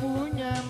punya masalah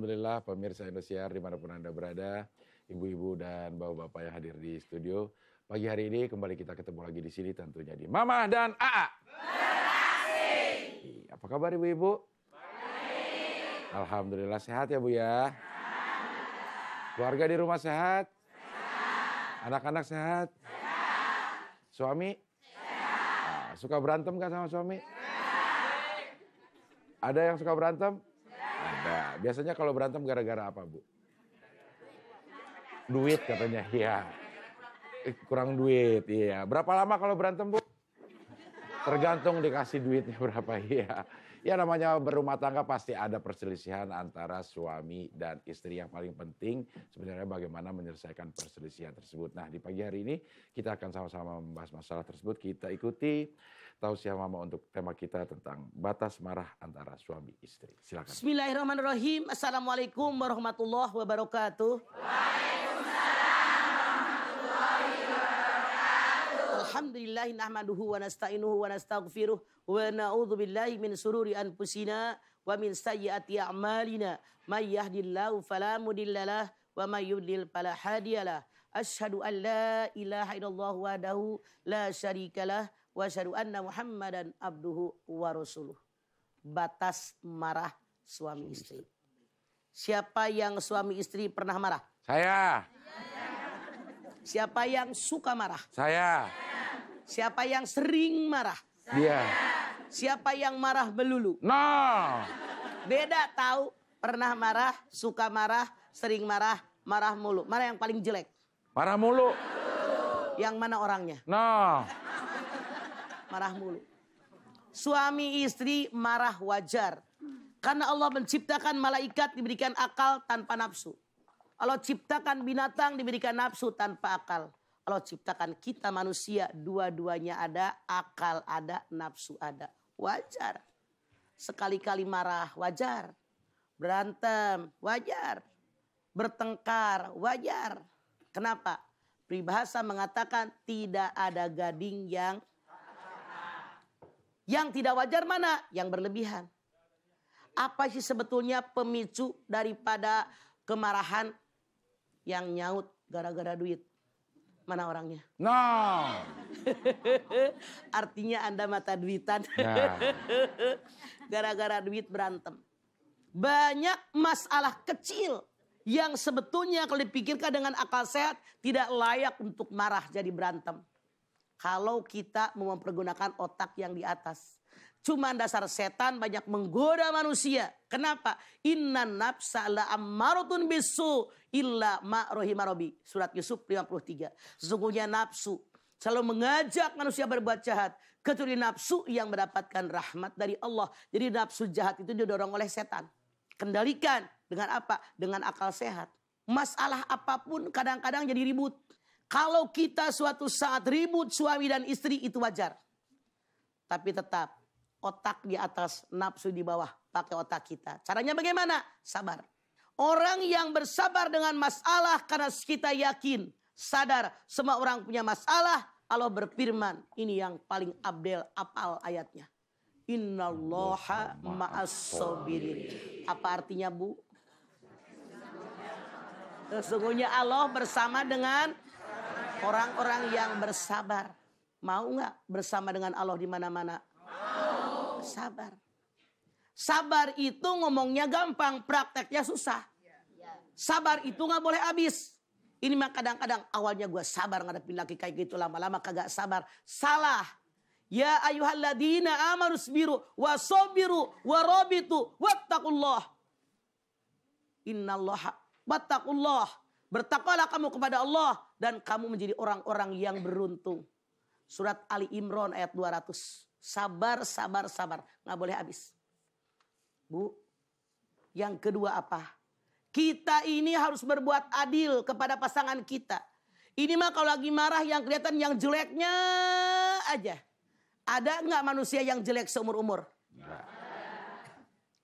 Alhamdulillah pemirsa Indosiar di mana pun Anda berada, ibu-ibu dan bapak-bapak yang hadir di studio. Pagi hari ini kembali kita ketemu lagi di sini tentunya di Mama dan AA. Apa kabar ibu-ibu? Alhamdulillah sehat ya Bu ya. Keluarga di rumah sehat? Anak-anak sehat? Suami? Nah, suka berantem gak sama suami? Ada yang suka berantem? Biasanya kalau berantem gara-gara apa, Bu? Duit katanya, iya. Eh, Kurang duit, iya. Berapa lama kalau berantem, Bu? Tergantung dikasih duitnya berapa, iya. Ya namanya berumah tangga pasti ada perselisihan antara suami dan istri. Yang paling penting sebenarnya bagaimana menyelesaikan perselisihan tersebut. Nah di pagi hari ini kita akan sama-sama membahas masalah tersebut. Kita ikuti tausiah mama untuk tema kita tentang batas marah antara suami istri. Silakan. Bismillahirrahmanirrahim. Assalamualaikum warahmatullahi wabarakatuh. Alhamdulillahi nahmaduhu wa nasta'inuhu wa nastaghfiruh wa na'udzu billahi min sururi anfusina wa min sayyiati a'malina may yahdihillahu fala mudhillalah wa may yudlil fala hadiyalah asyhadu an la ilaha illallah wahdahu la syarikalah wa asyhadu anna muhammadan abduhu wa rasuluh. Batas marah suami istri. siapa yang suami istri pernah marah? Saya, siapa yang suka marah? Saya, siapa yang sering marah? Dia. siapa yang marah melulu? No, Beda tahu pernah marah, suka marah, sering marah, marah mulu. Mana yang paling jelek? Marah mulu. Yang mana orangnya? No, Marah mulu. Suami istri marah wajar. Karena Allah menciptakan malaikat diberikan akal tanpa nafsu. Allah ciptakan binatang diberikan nafsu tanpa akal. Allah ciptakan kita manusia dua-duanya ada, akal ada, nafsu ada. Wajar. Sekali-kali marah wajar. Berantem wajar. Bertengkar wajar. Kenapa? Peribahasa mengatakan tidak ada gading yang yang tidak wajar mana? Yang berlebihan. Apa sih sebetulnya pemicu daripada kemarahan yang nyaut gara-gara duit? Mana orangnya? no. Artinya Anda mata duitan. Nah. Gara-gara duit berantem. Banyak masalah kecil yang sebetulnya kalau dipikirkan dengan akal sehat tidak layak untuk marah jadi berantem. Kalau kita mempergunakan otak yang di atas. Cuma dasar setan banyak menggoda manusia. Kenapa? Inna nafsa la ammarutun bisu illa ma rohimarobi. Surat Yusuf 53. Sesungguhnya nafsu selalu mengajak manusia berbuat jahat. Kecuali nafsu yang mendapatkan rahmat dari Allah. Jadi nafsu jahat itu didorong oleh setan. Kendalikan dengan apa? Dengan akal sehat. Masalah apa pun kadang-kadang jadi ribut. Kalau kita suatu saat ribut suami dan istri itu wajar. Tapi tetap otak di atas, nafsu di bawah. Pakai otak kita. Caranya bagaimana? Sabar. Orang yang bersabar dengan masalah karena kita yakin, sadar semua orang punya masalah. Allah berfirman, ini yang paling abdel apal ayatnya. Innallaha ma'as. Apa artinya, Bu? Sesungguhnya Allah bersama dengan orang-orang yang bersabar. Mau nggak bersama dengan Allah di mana-mana? Sabar. Sabar itu ngomongnya gampang, prakteknya susah. Sabar itu nggak boleh habis. Ini mah kadang-kadang awalnya gue sabar ngadepin laki kayak gitu lama-lama kagak sabar. Salah. Ya ayuhalladina amanu sabiru wa sabiru wa rabitu wattaqullah. Innallaha wattaqullah. Bertakwalah kamu kepada Allah dan kamu menjadi orang-orang yang beruntung. Surat Ali Imran ayat 200. Sabar, sabar, sabar. Nggak boleh habis. Bu, yang kedua apa? Kita ini harus berbuat adil kepada pasangan kita. Ini mah kalau lagi marah yang kelihatan yang jeleknya aja. Ada nggak manusia yang jelek seumur-umur?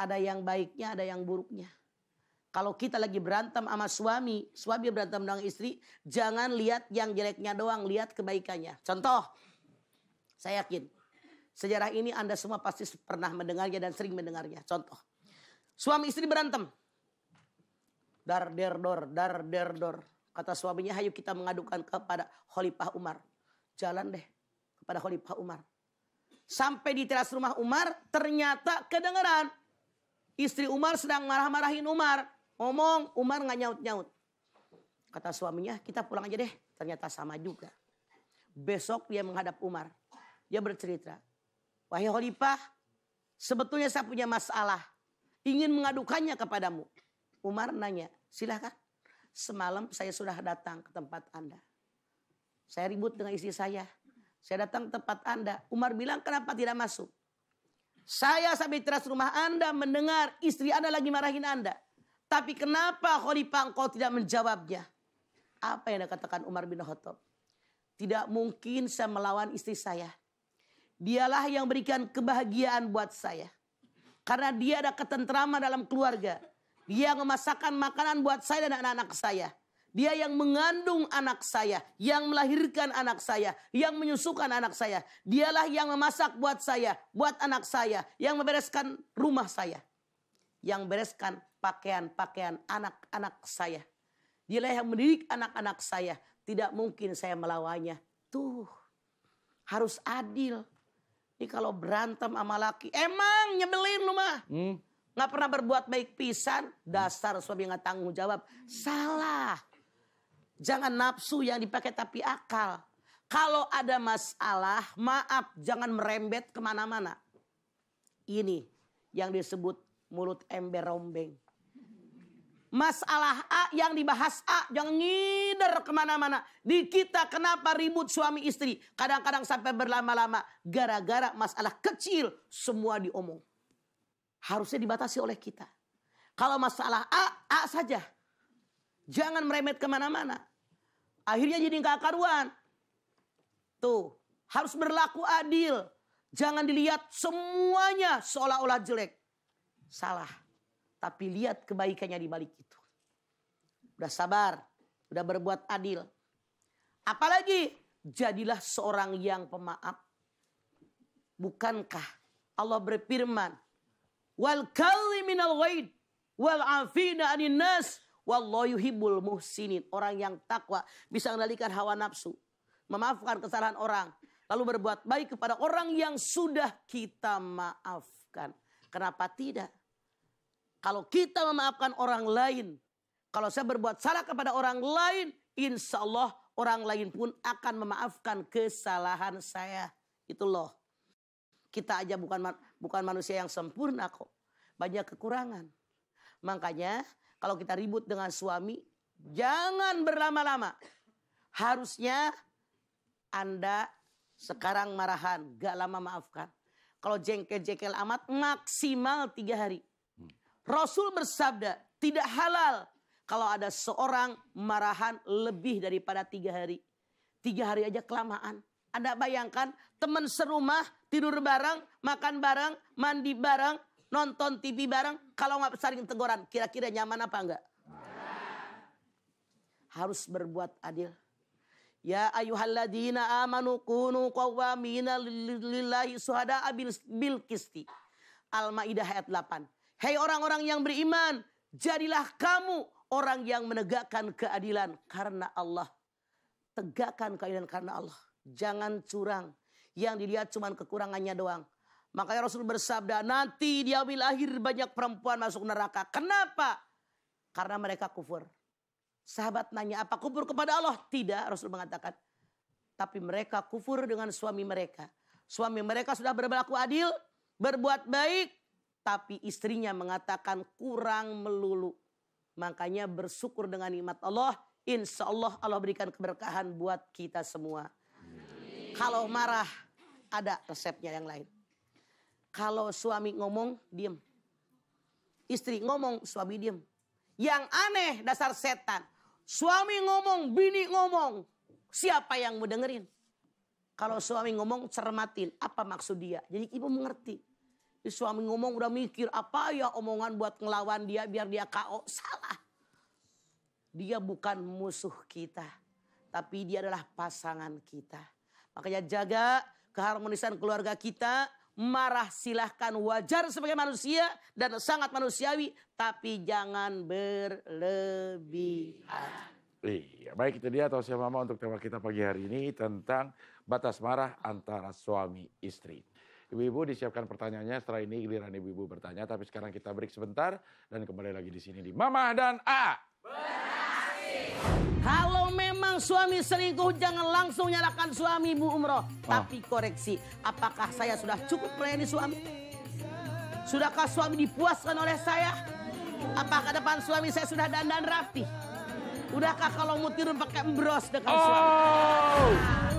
Ada yang baiknya, ada yang buruknya. Kalau kita lagi berantem sama suami, suami berantem dengan istri, jangan lihat yang jeleknya doang, lihat kebaikannya. Contoh, saya yakin sejarah ini Anda semua pasti pernah mendengarnya dan sering mendengarnya. Contoh, suami istri berantem. Dar der dor, dar der dor. Kata suaminya, hayu kita mengadukan kepada Khalifah Umar. Jalan deh kepada Khalifah Umar. Sampai di teras rumah Umar, ternyata kedengeran. Istri Umar sedang marah-marahin Umar. Ngomong, Umar nggak nyaut-nyaut. Kata suaminya, kita pulang aja deh. Ternyata sama juga. Besok dia menghadap Umar. Dia bercerita. Wahai Khalifah, sebetulnya saya punya masalah. Ingin mengadukannya kepadamu. Umar nanya, silahkan. Semalam saya sudah datang ke tempat Anda. Saya ribut dengan istri saya. Saya datang ke tempat Anda. Umar bilang, kenapa tidak masuk? Saya sampai teras rumah Anda mendengar istri Anda lagi marahin Anda. Tapi kenapa Khalifah engkau tidak menjawabnya? Apa yang dikatakan Umar bin Khattab? Tidak mungkin saya melawan istri saya. Dialah yang berikan kebahagiaan buat saya. Karena dia ada ketentraman dalam keluarga. Dia yang memasakkan makanan buat saya dan anak-anak saya. Dia yang mengandung anak saya, yang melahirkan anak saya, yang menyusukan anak saya. Dialah yang memasak buat saya, buat anak saya, yang membereskan rumah saya. Yang bereskan pakaian-pakaian anak-anak saya. Dialah yang mendidik anak-anak saya. Tidak mungkin saya melawannya. Tuh, harus adil. Ini kalau berantem sama laki, emang nyebelin lu mah. Hmm. Nggak pernah berbuat baik pisan, dasar suami nggak tanggung jawab. Salah. Jangan nafsu yang dipakai tapi akal. Kalau ada masalah, maaf, jangan merembet ke mana-mana. Ini yang disebut mulut ember rombeng. Masalah A yang dibahas A jangan ngider ke mana-mana. Di kita kenapa ribut suami istri? Kadang-kadang sampai berlama-lama. Gara-gara masalah kecil semua diomong. Harusnya dibatasi oleh kita. Kalau masalah A, A saja. Jangan meremet ke mana-mana. Akhirnya jadi nggak karuan. Tuh, harus berlaku adil. Jangan dilihat semuanya seolah-olah jelek. Salah. Tapi lihat kebaikannya di balik itu. Udah sabar, udah berbuat adil. Apalagi jadilah seorang yang pemaaf. Bukankah Allah berfirman, "Wal minal ghaid wal afina 'anil nas wallahu yuhibbul muhsinin." Orang yang takwa bisa mengendalikan hawa nafsu, memaafkan kesalahan orang, lalu berbuat baik kepada orang yang sudah kita maafkan. Kenapa tidak? Kalau kita memaafkan orang lain, kalau saya berbuat salah kepada orang lain, insya Allah orang lain pun akan memaafkan kesalahan saya. Itu loh. Kita aja bukan bukan manusia yang sempurna kok. Banyak kekurangan. Makanya kalau kita ribut dengan suami, jangan berlama-lama. Harusnya Anda sekarang marahan, gak lama maafkan. Kalau jengkel-jengkel amat, maksimal tiga hari. Rasul bersabda, tidak halal kalau ada seorang marahan lebih daripada tiga hari. Tiga hari aja kelamaan. Anda bayangkan teman serumah, tidur bareng, makan bareng, mandi bareng, nonton TV bareng. Kalau nggak saling teguran, kira-kira nyaman apa enggak? Harus berbuat adil. Ya ayyuhalladzina amanu kunu qawwamina lillahi suhada'a bil, bil kisti. Al-Maidah ayat 8. Hei orang-orang yang beriman, jadilah kamu orang yang menegakkan keadilan karena Allah. Tegakkan keadilan karena Allah. Jangan curang. Yang dilihat cuma kekurangannya doang. Makanya Rasul bersabda, nanti dia lahir banyak perempuan masuk neraka. Kenapa? Karena mereka kufur. Sahabat nanya, apa kufur kepada Allah? Tidak, Rasul mengatakan. Tapi mereka kufur dengan suami mereka. Suami mereka sudah berlaku adil, berbuat baik, tapi istrinya mengatakan kurang melulu. Makanya bersyukur dengan nikmat Allah, insya Allah Allah berikan keberkahan buat kita semua. Kalau marah, ada resepnya yang lain. Kalau suami ngomong, diem. Istri ngomong, suami diem. Yang aneh dasar setan. Suami ngomong, bini ngomong. Siapa yang mau dengerin? Kalau suami ngomong, cermatin. Apa maksud dia? Jadi ibu mengerti. Suami ngomong udah mikir apa ya omongan buat ngelawan dia biar dia KO. Salah. Dia bukan musuh kita. Tapi dia adalah pasangan kita. Makanya jaga keharmonisan keluarga kita. Marah silahkan wajar sebagai manusia dan sangat manusiawi. Tapi jangan berlebihan. Iya, baik itu dia atau mama untuk tema kita pagi hari ini tentang batas marah antara suami istri. Ibu-ibu disiapkan pertanyaannya setelah ini giliran ibu-ibu bertanya tapi sekarang kita break sebentar dan kembali lagi di sini di Mama dan A. Kalau memang suami selingkuh jangan langsung nyalakan suami Bu Umroh. Tapi koreksi, apakah saya sudah cukup melayani suami? Sudahkah suami dipuaskan oleh saya? Apakah depan suami saya sudah dandan rapi? Udahkah kalau mau tidur pakai embros dekat suami? Oh,